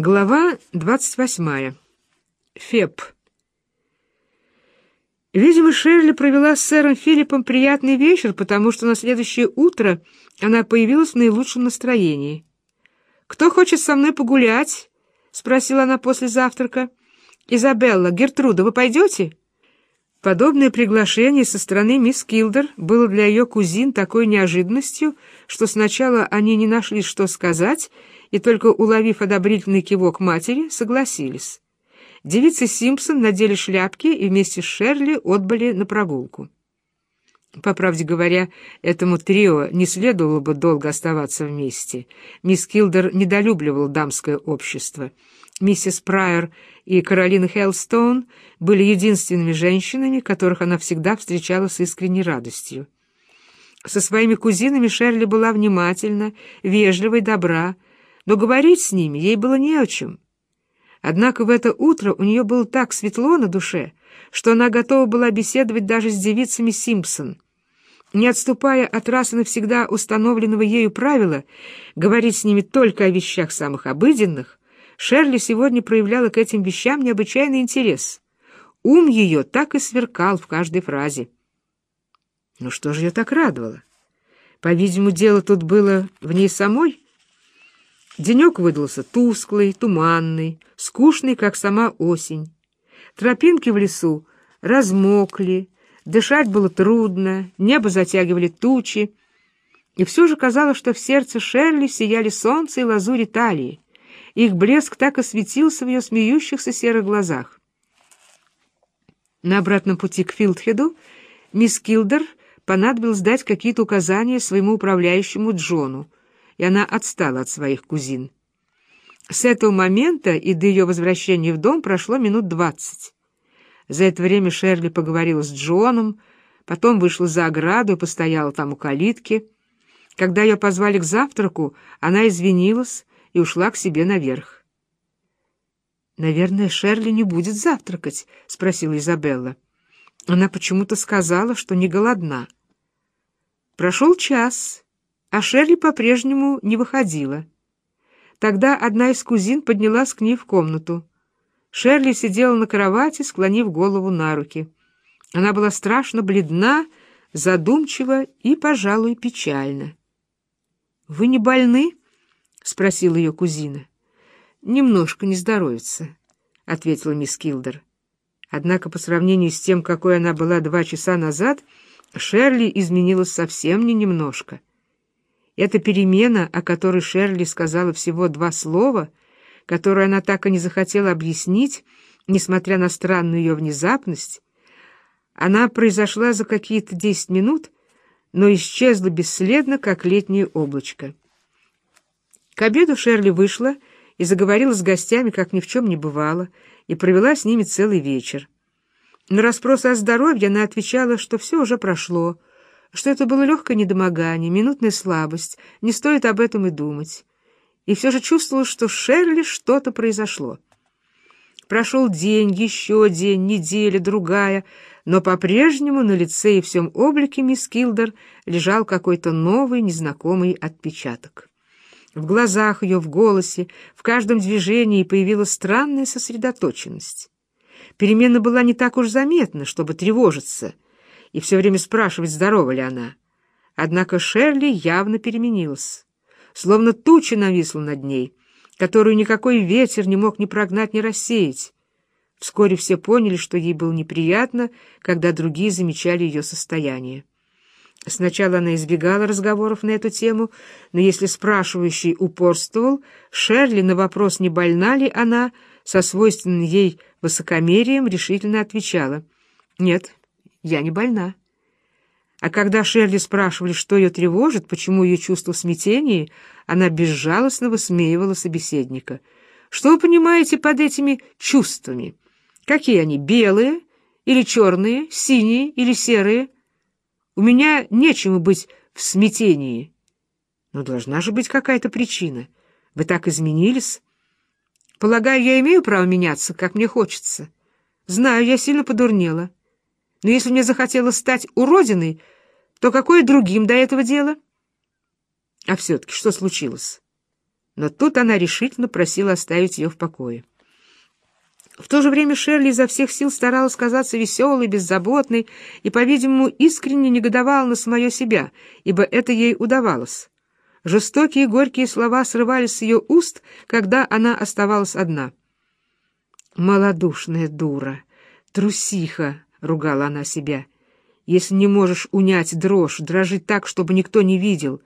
Глава 28. Феб. Видимо, Шерли провела с сэром Филиппом приятный вечер, потому что на следующее утро она появилась в наилучшем настроении. «Кто хочет со мной погулять?» — спросила она после завтрака. «Изабелла, Гертруда, вы пойдете?» Подобное приглашение со стороны мисс Килдер было для ее кузин такой неожиданностью, что сначала они не нашли, что сказать, и только уловив одобрительный кивок матери, согласились. Девицы Симпсон надели шляпки и вместе с Шерли отбыли на прогулку. По правде говоря, этому трио не следовало бы долго оставаться вместе. Мисс Килдер недолюбливала дамское общество. Миссис Прайер и Каролина Хеллстоун были единственными женщинами, которых она всегда встречала с искренней радостью. Со своими кузинами Шерли была внимательна, вежлива и добра, но говорить с ними ей было не о чем. Однако в это утро у нее было так светло на душе, что она готова была беседовать даже с девицами Симпсон. Не отступая от раз и навсегда установленного ею правила говорить с ними только о вещах самых обыденных, Шерли сегодня проявляла к этим вещам необычайный интерес. Ум ее так и сверкал в каждой фразе. Но что же ее так радовало? По-видимому, дело тут было в ней самой — Денек выдался тусклый, туманный, скучный, как сама осень. Тропинки в лесу размокли, дышать было трудно, небо затягивали тучи, и все же казалось, что в сердце Шерли сияли солнце и лазурь Италии. Их блеск так осветился в ее смеющихся серых глазах. На обратном пути к Филдхеду мисс Килдер понадобилось дать какие-то указания своему управляющему Джону, и она отстала от своих кузин. С этого момента и до ее возвращения в дом прошло минут двадцать. За это время Шерли поговорила с Джоном, потом вышла за ограду и постояла там у калитки. Когда ее позвали к завтраку, она извинилась и ушла к себе наверх. «Наверное, Шерли не будет завтракать?» — спросила Изабелла. Она почему-то сказала, что не голодна. Прошел час, а Шерли по-прежнему не выходила. Тогда одна из кузин поднялась к ней в комнату. Шерли сидела на кровати, склонив голову на руки. Она была страшно бледна, задумчива и, пожалуй, печальна. «Вы не больны?» — спросила ее кузина. «Немножко не здоровится», — ответила мисс Килдер. Однако по сравнению с тем, какой она была два часа назад, Шерли изменилась совсем не немножко. Эта перемена, о которой Шерли сказала всего два слова, которую она так и не захотела объяснить, несмотря на странную ее внезапность, она произошла за какие-то десять минут, но исчезла бесследно, как летнее облачко. К обеду Шерли вышла и заговорила с гостями, как ни в чем не бывало, и провела с ними целый вечер. На расспросы о здоровье она отвечала, что все уже прошло, что это было легкое недомогание, минутная слабость, не стоит об этом и думать. И все же чувствовала, что с Шерли что-то произошло. Прошел день, еще день, неделя, другая, но по-прежнему на лице и всем облике мисс Килдер лежал какой-то новый, незнакомый отпечаток. В глазах ее, в голосе, в каждом движении появилась странная сосредоточенность. Перемена была не так уж заметна, чтобы тревожиться — и все время спрашивать, здорова ли она. Однако Шерли явно переменилась. Словно туча нависла над ней, которую никакой ветер не мог ни прогнать, ни рассеять. Вскоре все поняли, что ей было неприятно, когда другие замечали ее состояние. Сначала она избегала разговоров на эту тему, но если спрашивающий упорствовал, Шерли на вопрос, не больна ли она, со свойственным ей высокомерием решительно отвечала «Нет, я не больна. А когда Шерли спрашивали, что ее тревожит, почему ее чувство в смятении, она безжалостно высмеивала собеседника. Что вы понимаете под этими чувствами? Какие они, белые или черные, синие или серые? У меня нечему быть в смятении. Но должна же быть какая-то причина. Вы так изменились. Полагаю, я имею право меняться, как мне хочется. Знаю, я сильно подурнела. Но если мне захотелось стать уродиной, то какое другим до этого дело? А все-таки что случилось? но тут она решительно просила оставить ее в покое. В то же время Шерли изо всех сил старалась казаться веселой, беззаботной и, по-видимому, искренне негодовала на самое себя, ибо это ей удавалось. Жестокие горькие слова срывались с ее уст, когда она оставалась одна. «Малодушная дура! Трусиха!» — ругала она себя. «Если не можешь унять дрожь, дрожи так, чтобы никто не видел.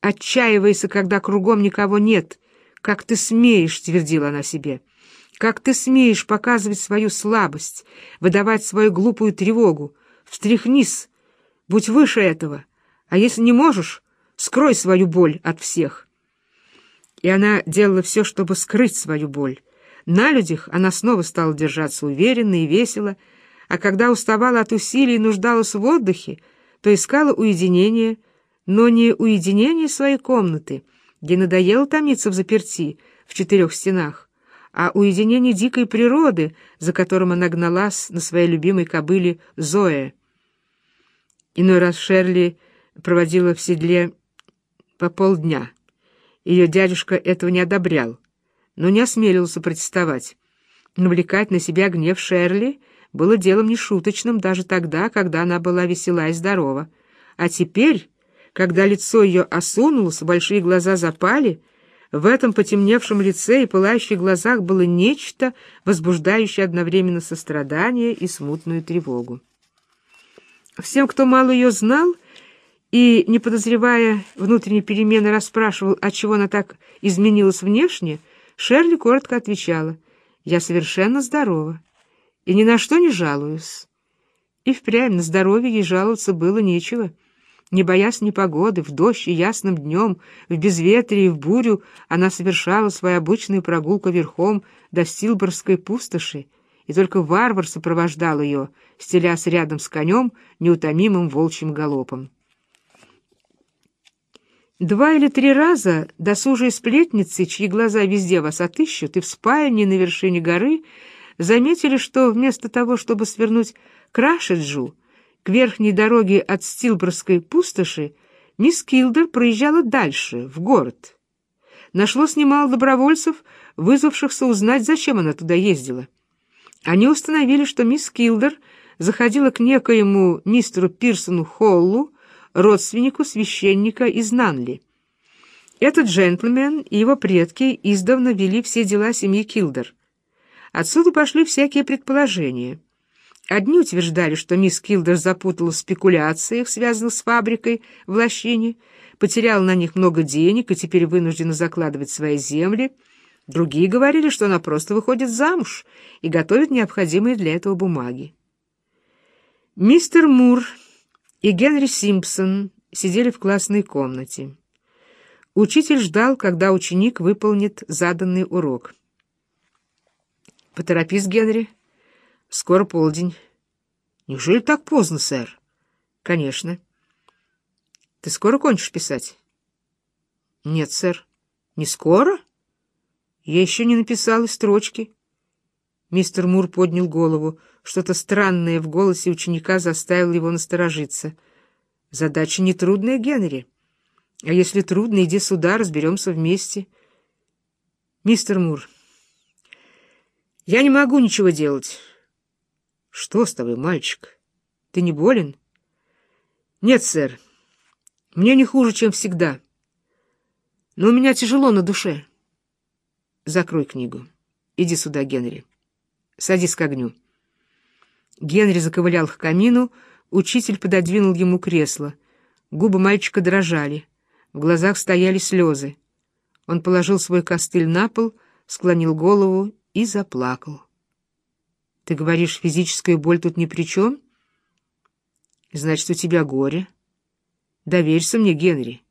Отчаивайся, когда кругом никого нет. Как ты смеешь!» — твердила она себе. Как ты смеешь показывать свою слабость, выдавать свою глупую тревогу? Встряхнись, будь выше этого, а если не можешь, скрой свою боль от всех. И она делала все, чтобы скрыть свою боль. На людях она снова стала держаться уверенно и весело, а когда уставала от усилий и нуждалась в отдыхе, то искала уединение, но не уединение своей комнаты, где надоело томиться в заперти в четырех стенах, а уединение дикой природы, за которым она гналась на своей любимой кобыле Зое. Иной раз Шерли проводила в седле по полдня. Ее дядюшка этого не одобрял, но не осмелился протестовать. Навлекать на себя гнев Шерли было делом нешуточным даже тогда, когда она была весела и здорова. А теперь, когда лицо ее осунулось, большие глаза запали — в этом потемневшем лице и пылающих глазах было нечто, возбуждающее одновременно сострадание и смутную тревогу. Всем, кто мало ее знал и, не подозревая внутренней перемены, расспрашивал, отчего она так изменилась внешне, Шерли коротко отвечала, «Я совершенно здорова и ни на что не жалуюсь». И впрямь на здоровье ей жаловаться было нечего. Не боясь непогоды, в дождь и ясным днем, в безветрие и в бурю, она совершала свою обычную прогулку верхом до Стилборской пустоши, и только варвар сопровождал ее, стелясь рядом с конем неутомимым волчьим галопом. Два или три раза досужие сплетницы, чьи глаза везде вас отыщут, и в спальне на вершине горы, заметили, что вместо того, чтобы свернуть к Рашиджу, к верхней дороге от Стилборской пустоши мисс Килдер проезжала дальше, в город. Нашлось немало добровольцев, вызвавшихся узнать, зачем она туда ездила. Они установили, что мисс Килдер заходила к некоему мистеру Пирсону Холлу, родственнику священника из Нанли. Этот джентльмен и его предки издавна вели все дела семьи Килдер. Отсюда пошли всякие предположения — Одни утверждали, что мисс Килдер запутала в спекуляциях, связанных с фабрикой в лощине, потеряла на них много денег и теперь вынуждена закладывать свои земли. Другие говорили, что она просто выходит замуж и готовит необходимые для этого бумаги. Мистер Мур и Генри Симпсон сидели в классной комнате. Учитель ждал, когда ученик выполнит заданный урок. «Поторопись, Генри», Скоро полдень. Неужели так поздно, сэр? Конечно. Ты скоро кончишь писать? Нет, сэр. Не скоро? Я еще не написал и строчки. Мистер Мур поднял голову. Что-то странное в голосе ученика заставило его насторожиться. Задача нетрудная, Генри. А если трудно, иди сюда, разберемся вместе. Мистер Мур, я не могу ничего делать. «Что с тобой, мальчик? Ты не болен?» «Нет, сэр. Мне не хуже, чем всегда. Но у меня тяжело на душе». «Закрой книгу. Иди сюда, Генри. Садись к огню». Генри заковылял к камину, учитель пододвинул ему кресло. Губы мальчика дрожали, в глазах стояли слезы. Он положил свой костыль на пол, склонил голову и заплакал. Ты говоришь, физическая боль тут ни при чем? Значит, у тебя горе. Доверься мне, Генри.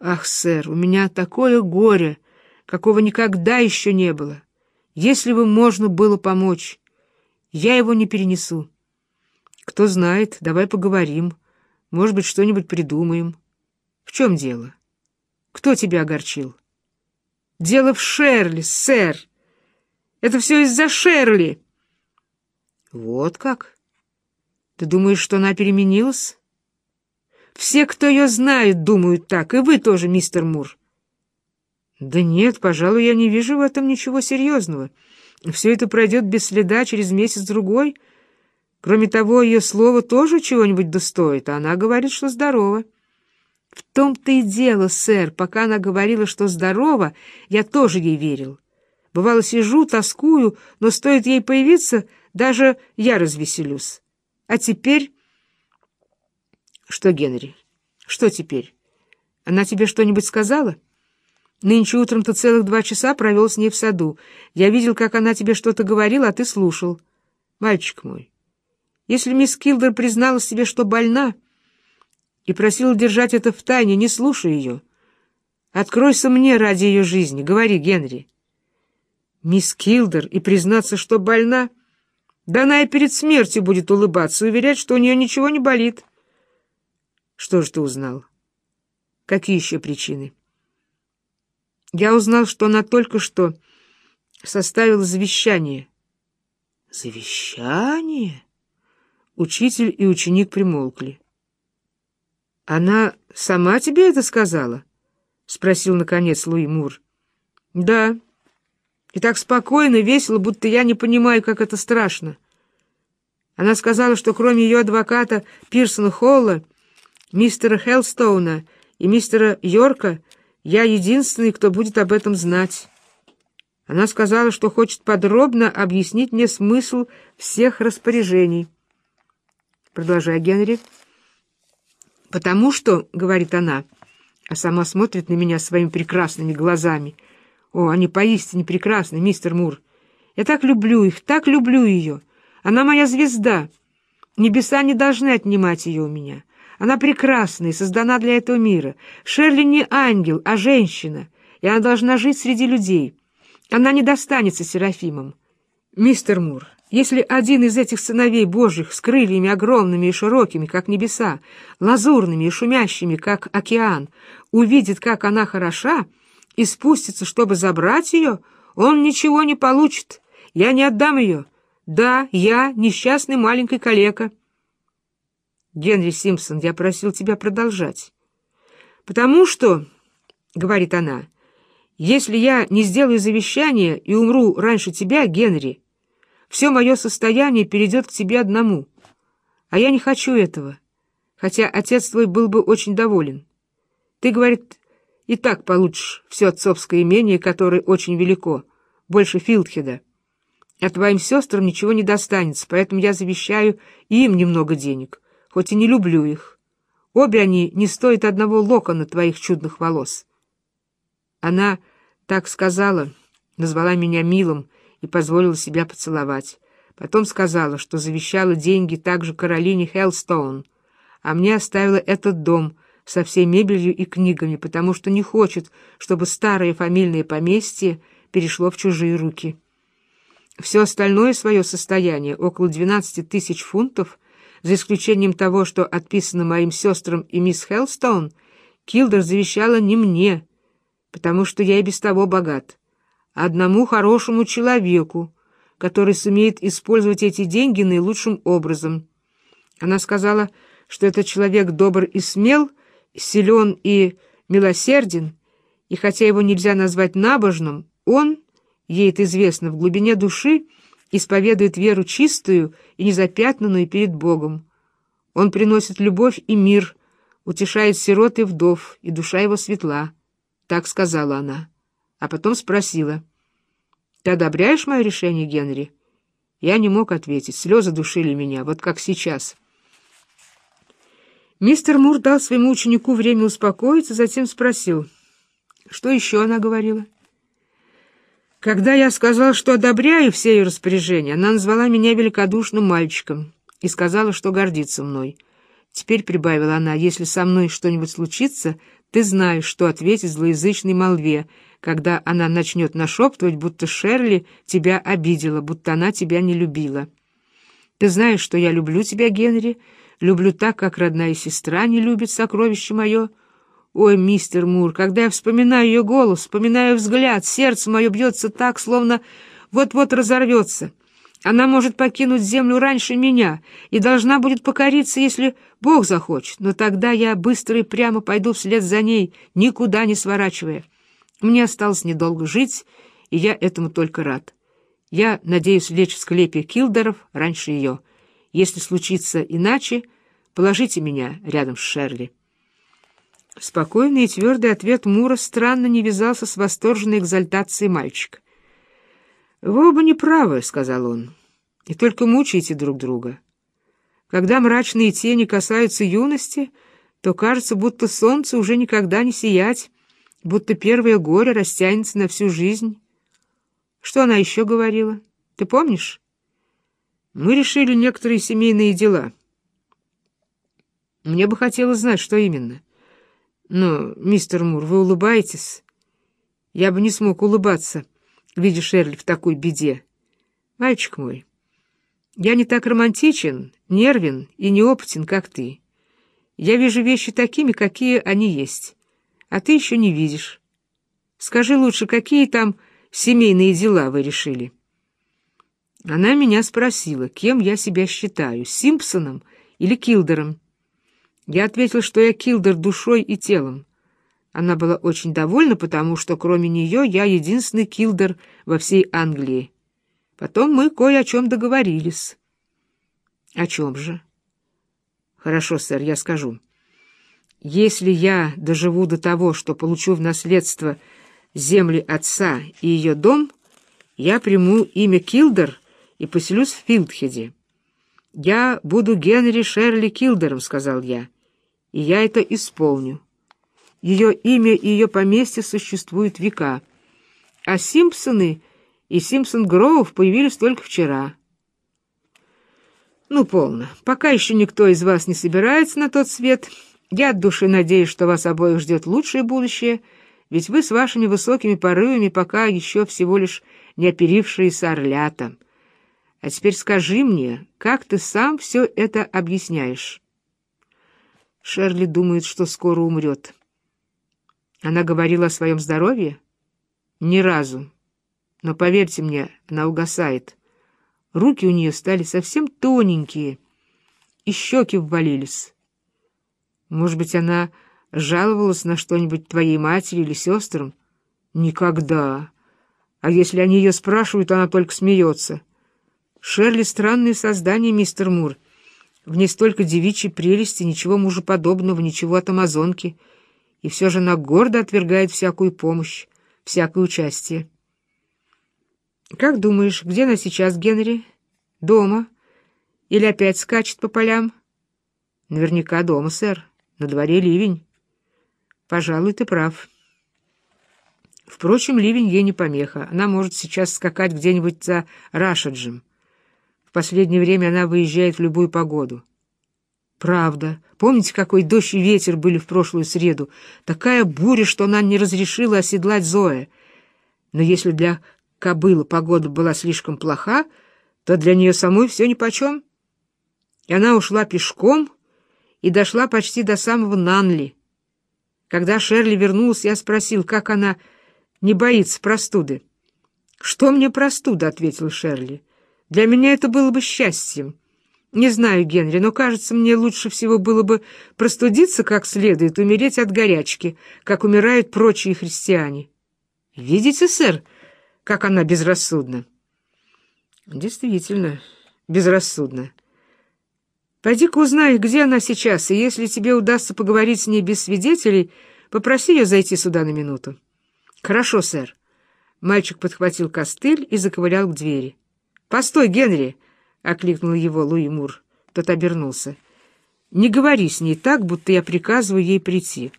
Ах, сэр, у меня такое горе, какого никогда еще не было. Если бы можно было помочь, я его не перенесу. Кто знает, давай поговорим. Может быть, что-нибудь придумаем. В чем дело? Кто тебя огорчил? Дело в Шерли, сэр. Это все из-за Шерли. Вот как? Ты думаешь, что она переменилась? Все, кто ее знает, думают так, и вы тоже, мистер Мур. Да нет, пожалуй, я не вижу в этом ничего серьезного. Все это пройдет без следа через месяц-другой. Кроме того, ее слово тоже чего-нибудь достоит, а она говорит, что здорова. В том-то и дело, сэр, пока она говорила, что здорова, я тоже ей верил. Бывало, сижу, тоскую, но стоит ей появиться, даже я развеселюсь. А теперь... Что, Генри, что теперь? Она тебе что-нибудь сказала? Нынче утром ты целых два часа провел с ней в саду. Я видел, как она тебе что-то говорила, а ты слушал. Мальчик мой, если мисс Килдер призналась себе, что больна, и просила держать это в тайне, не слушай ее. Откройся мне ради ее жизни. Говори, Генри. Мисс Килдер и признаться, что больна? Да она и перед смертью будет улыбаться, уверять, что у нее ничего не болит. Что же ты узнал? Какие еще причины? Я узнал, что она только что составила завещание. Завещание? Учитель и ученик примолкли. «Она сама тебе это сказала?» — спросил, наконец, Луи Мур. «Да. И так спокойно, весело, будто я не понимаю, как это страшно. Она сказала, что кроме ее адвоката Пирсона Холла, мистера Хелстоуна и мистера Йорка, я единственный, кто будет об этом знать. Она сказала, что хочет подробно объяснить мне смысл всех распоряжений». Продолжай, Генри. «Потому что, — говорит она, а сама смотрит на меня своими прекрасными глазами, — о, они поистине прекрасны, мистер Мур. Я так люблю их, так люблю ее. Она моя звезда. Небеса не должны отнимать ее у меня. Она прекрасна и создана для этого мира. Шерли не ангел, а женщина, и она должна жить среди людей. Она не достанется Серафимам. Мистер Мур, если один из этих сыновей Божьих с крыльями огромными и широкими, как небеса, лазурными и шумящими, как океан, увидит, как она хороша, и спустится, чтобы забрать ее, он ничего не получит. Я не отдам ее. Да, я несчастный маленький калека. Генри Симпсон, я просил тебя продолжать. Потому что, — говорит она, — если я не сделаю завещание и умру раньше тебя, Генри, — все мое состояние перейдет к тебе одному. А я не хочу этого, хотя отец твой был бы очень доволен. Ты, говорит, и так получишь все отцовское имение, которое очень велико, больше Филдхеда. А твоим сестрам ничего не достанется, поэтому я завещаю им немного денег, хоть и не люблю их. Обе они не стоят одного локона твоих чудных волос. Она так сказала, назвала меня милым, и позволила себя поцеловать. Потом сказала, что завещала деньги также Каролине Хеллстоун, а мне оставила этот дом со всей мебелью и книгами, потому что не хочет, чтобы старое фамильное поместье перешло в чужие руки. Все остальное свое состояние, около 12 тысяч фунтов, за исключением того, что отписано моим сестрам и мисс Хеллстоун, Килдер завещала не мне, потому что я и без того богат одному хорошему человеку, который сумеет использовать эти деньги наилучшим образом. Она сказала, что этот человек добр и смел, силен и милосерден, и хотя его нельзя назвать набожным, он, ей это известно, в глубине души исповедует веру чистую и незапятнанную перед Богом. Он приносит любовь и мир, утешает сирот и вдов, и душа его светла. Так сказала она а потом спросила. «Ты одобряешь мое решение, Генри?» Я не мог ответить, слезы душили меня, вот как сейчас. Мистер Мур дал своему ученику время успокоиться, затем спросил. «Что еще она говорила?» Когда я сказал, что одобряю все ее распоряжения, она назвала меня великодушным мальчиком и сказала, что гордится мной. Теперь, — прибавила она, — если со мной что-нибудь случится, ты знаешь, что ответить злоязычной молве, когда она начнет нашептывать, будто Шерли тебя обидела, будто она тебя не любила. Ты знаешь, что я люблю тебя, Генри, люблю так, как родная сестра не любит сокровище мое. Ой, мистер Мур, когда я вспоминаю ее голос, вспоминаю взгляд, сердце мое бьется так, словно вот-вот разорвется. Она может покинуть землю раньше меня и должна будет покориться, если Бог захочет, но тогда я быстро и прямо пойду вслед за ней, никуда не сворачивая. Мне осталось недолго жить, и я этому только рад. Я надеюсь лечь в склепе Килдеров раньше ее. Если случится иначе, положите меня рядом с Шерли». Спокойный и твердый ответ Мура странно не вязался с восторженной экзальтацией мальчика. «Вы оба неправы», — сказал он, — «и только мучаете друг друга. Когда мрачные тени касаются юности, то кажется, будто солнце уже никогда не сиять, будто первое горе растянется на всю жизнь. Что она еще говорила? Ты помнишь? Мы решили некоторые семейные дела. Мне бы хотелось знать, что именно. Но, мистер Мур, вы улыбаетесь? Я бы не смог улыбаться, видя Шерли в такой беде. Мальчик мой, я не так романтичен, нервен и неопытен, как ты. Я вижу вещи такими, какие они есть, а ты еще не видишь. Скажи лучше, какие там семейные дела вы решили?» Она меня спросила, кем я себя считаю, Симпсоном или Килдером. Я ответил, что я Килдер душой и телом. Она была очень довольна, потому что кроме нее я единственный Килдер во всей Англии. Потом мы кое о чем договорились. О чем же? Хорошо, сэр, я скажу. Если я доживу до того, что получу в наследство земли отца и ее дом, я приму имя Килдер и поселюсь в Филдхеде. «Я буду Генри Шерли Килдером», — сказал я, — «и я это исполню. Ее имя и ее поместье существуют века, а Симпсоны и Симпсон Гроув появились только вчера». «Ну, полно. Пока еще никто из вас не собирается на тот свет. Я от души надеюсь, что вас обоих ждет лучшее будущее, ведь вы с вашими высокими порывами пока еще всего лишь не оперившиеся орлята. А теперь скажи мне, как ты сам все это объясняешь?» Шерли думает, что скоро умрет. Она говорила о своем здоровье? Ни разу. Но поверьте мне, она угасает. Руки у нее стали совсем тоненькие, и щеки ввалились. Может быть, она жаловалась на что-нибудь твоей матери или сестрам? Никогда. А если они ее спрашивают, она только смеется. Шерли — странное создание, мистер Мур. В ней столько девичьей прелести, ничего мужеподобного, ничего от амазонки. И все же она гордо отвергает всякую помощь, всякое участие. «Как думаешь, где она сейчас, Генри? Дома? Или опять скачет по полям?» «Наверняка дома, сэр. На дворе ливень». «Пожалуй, ты прав». Впрочем, ливень ей не помеха. Она может сейчас скакать где-нибудь за Рашаджем. В последнее время она выезжает в любую погоду. Правда. Помните, какой дождь и ветер были в прошлую среду? Такая буря, что она не разрешила оседлать Зоя. Но если для кобыла погода была слишком плоха, то для нее самой все нипочем. И она ушла пешком и дошла почти до самого Нанли. Когда Шерли вернулась, я спросил, как она не боится простуды. «Что мне простуда?» — ответил Шерли. «Для меня это было бы счастьем. Не знаю, Генри, но, кажется, мне лучше всего было бы простудиться как следует, умереть от горячки, как умирают прочие христиане». «Видите, сэр?» как она безрассудна. Действительно, безрассудна. Пойди-ка узнай, где она сейчас, и если тебе удастся поговорить с ней без свидетелей, попроси ее зайти сюда на минуту. Хорошо, сэр. Мальчик подхватил костыль и заковылял к двери. «Постой, Генри!» — окликнул его Луи Мур. Тот обернулся. «Не говори с ней так, будто я приказываю ей прийти.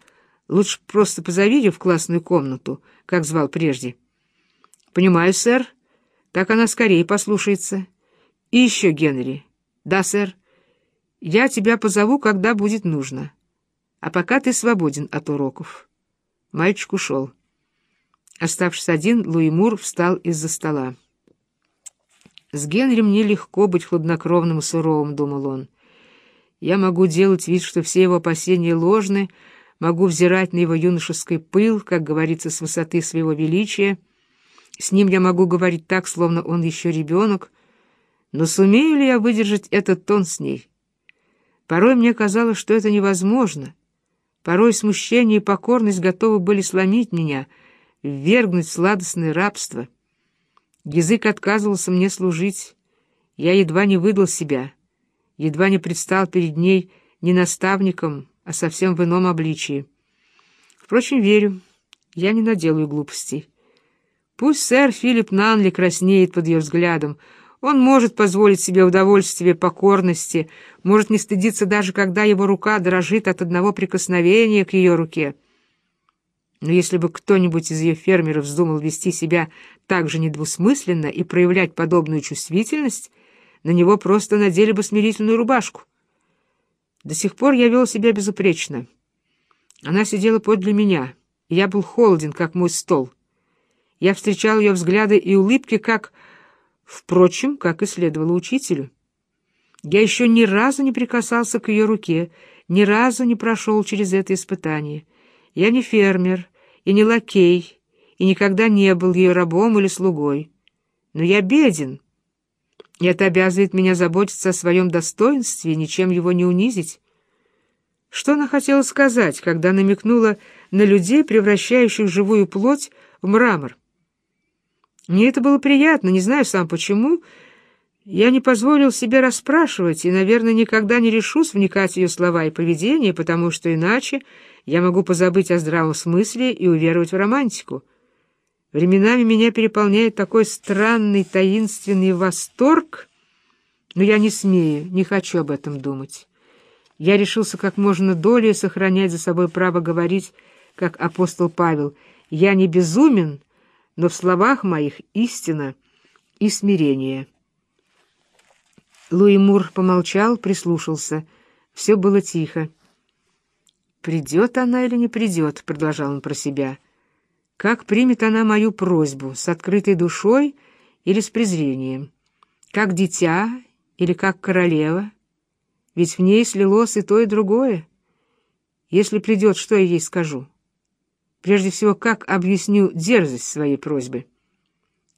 Лучше просто позови ее в классную комнату, как звал прежде». «Понимаю, сэр. Так она скорее послушается. И еще, Генри». «Да, сэр. Я тебя позову, когда будет нужно. А пока ты свободен от уроков». Мальчик ушел. Оставшись один, Луи Мур встал из-за стола. «С Генри мне легко быть хладнокровным и суровым», — думал он. «Я могу делать вид, что все его опасения ложны, могу взирать на его юношеский пыл, как говорится, с высоты своего величия» С ним я могу говорить так, словно он еще ребенок, но сумею ли я выдержать этот тон с ней? Порой мне казалось, что это невозможно. Порой смущение и покорность готовы были сломить меня, ввергнуть в сладостное рабство. Язык отказывался мне служить. Я едва не выдал себя, едва не предстал перед ней не наставником, а совсем в ином обличии. Впрочем, верю, я не наделаю глупостей. Пусть сэр Филипп Нанли краснеет под ее взглядом. Он может позволить себе удовольствие покорности, может не стыдиться даже, когда его рука дрожит от одного прикосновения к ее руке. Но если бы кто-нибудь из ее фермеров вздумал вести себя так же недвусмысленно и проявлять подобную чувствительность, на него просто надели бы смирительную рубашку. До сих пор я вел себя безупречно. Она сидела подле меня, и я был холоден, как мой стол. Я встречал ее взгляды и улыбки, как, впрочем, как и следовало учителю. Я еще ни разу не прикасался к ее руке, ни разу не прошел через это испытание. Я не фермер и не лакей, и никогда не был ее рабом или слугой. Но я беден, и это обязывает меня заботиться о своем достоинстве и ничем его не унизить. Что она хотела сказать, когда намекнула на людей, превращающих живую плоть в мрамор? Мне это было приятно, не знаю сам почему. Я не позволил себе расспрашивать и, наверное, никогда не решусь вникать в ее слова и поведение, потому что иначе я могу позабыть о здравом смысле и уверовать в романтику. Временами меня переполняет такой странный таинственный восторг, но я не смею, не хочу об этом думать. Я решился как можно долее сохранять за собой право говорить, как апостол Павел, «Я не безумен, но в словах моих истина и смирение». Луи Мур помолчал, прислушался. Все было тихо. «Придет она или не придет?» — продолжал он про себя — как примет она мою просьбу, с открытой душой или с презрением? Как дитя или как королева? Ведь в ней слилось и то, и другое. Если придет, что я ей скажу? Прежде всего, как объясню дерзость своей просьбы?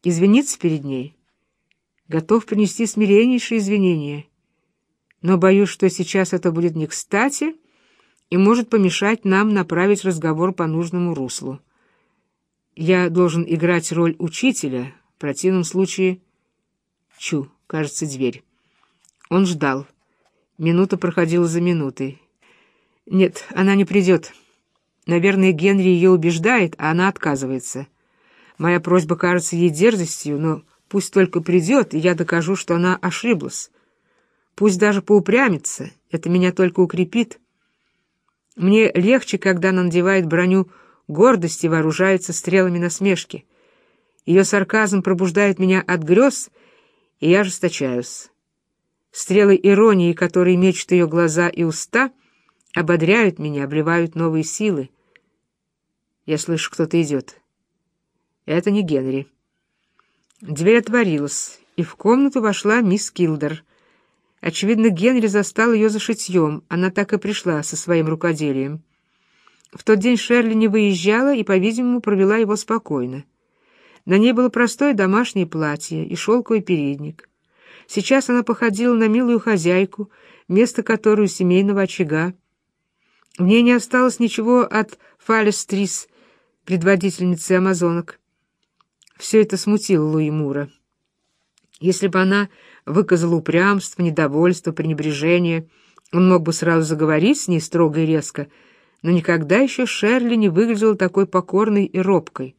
Извиниться перед ней? Готов принести смиреннейшие извинения. Но боюсь, что сейчас это будет не кстати и может помешать нам направить разговор по нужному руслу. Я должен играть роль учителя, в противном случае... Чу, кажется, дверь. Он ждал. Минута проходила за минутой. Нет, она не придет. Наверное, Генри ее убеждает, а она отказывается. Моя просьба кажется ей дерзостью, но пусть только придет, и я докажу, что она ошиблась. Пусть даже поупрямится, это меня только укрепит. Мне легче, когда она надевает броню гордости вооружается стрелами насмешки. Ее сарказм пробуждает меня от грез, и я ожесточаюсь. Стрелы иронии, которые мечут ее глаза и уста, ободряют меня, обливают новые силы. Я слышу, кто-то идет. Это не Генри. Дверь отворилась, и в комнату вошла мисс Килдер. Очевидно, Генри застал ее за шитьем, она так и пришла со своим рукоделием. В тот день Шерли не выезжала и, по-видимому, провела его спокойно. На ней было простое домашнее платье и шелковый передник. Сейчас она походила на милую хозяйку, место которой у семейного очага. В ней не осталось ничего от Фалестрис, предводительницы амазонок. Все это смутило Луи Мура. Если бы она выказала упрямство, недовольство, пренебрежение, он мог бы сразу заговорить с ней строго и резко — но никогда еще Шерли не выглядела такой покорной и робкой.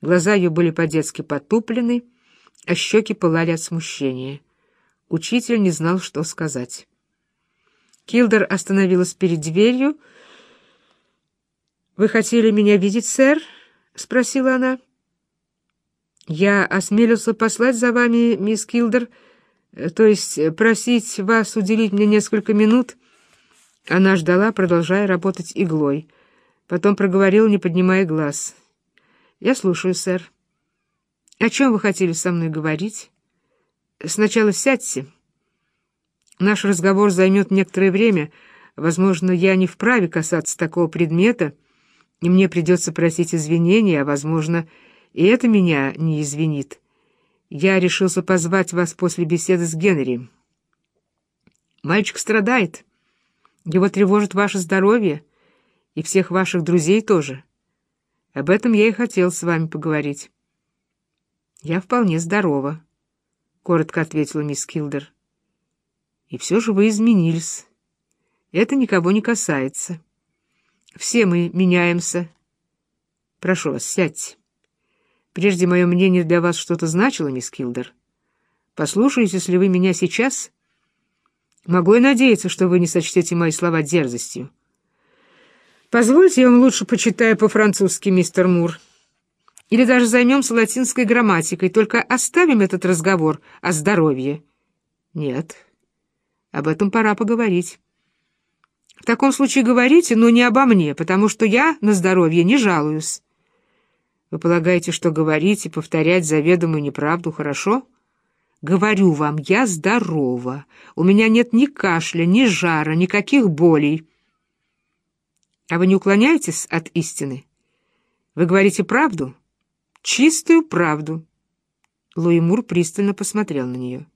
Глаза ее были по-детски потуплены, а щеки пылали от смущения. Учитель не знал, что сказать. Килдер остановилась перед дверью. «Вы хотели меня видеть, сэр?» — спросила она. «Я осмелился послать за вами, мисс Килдер, то есть просить вас уделить мне несколько минут». Она ждала, продолжая работать иглой. Потом проговорила, не поднимая глаз. «Я слушаю, сэр. О чем вы хотели со мной говорить? Сначала сядьте. Наш разговор займет некоторое время. Возможно, я не вправе касаться такого предмета, и мне придется просить извинения, а, возможно, и это меня не извинит. Я решился позвать вас после беседы с Генри. Мальчик страдает». Его тревожит ваше здоровье и всех ваших друзей тоже. Об этом я и хотел с вами поговорить. Я вполне здорова, — коротко ответила мисс Килдер. И все же вы изменились. Это никого не касается. Все мы меняемся. Прошу вас, сядьте. Прежде мое мнение для вас что-то значило, мисс Килдер. Послушаетесь ли вы меня сейчас? Могу я надеяться, что вы не сочтете мои слова дерзостью. Позвольте, я вам лучше почитаю по-французски, мистер Мур. Или даже займемся латинской грамматикой, только оставим этот разговор о здоровье. Нет, об этом пора поговорить. В таком случае говорите, но не обо мне, потому что я на здоровье не жалуюсь. Вы полагаете, что говорить и повторять заведомую неправду хорошо? Говорю вам, я здорова. У меня нет ни кашля, ни жара, никаких болей. А вы не уклоняетесь от истины? Вы говорите правду? Чистую правду. Луи Мур пристально посмотрел на нее.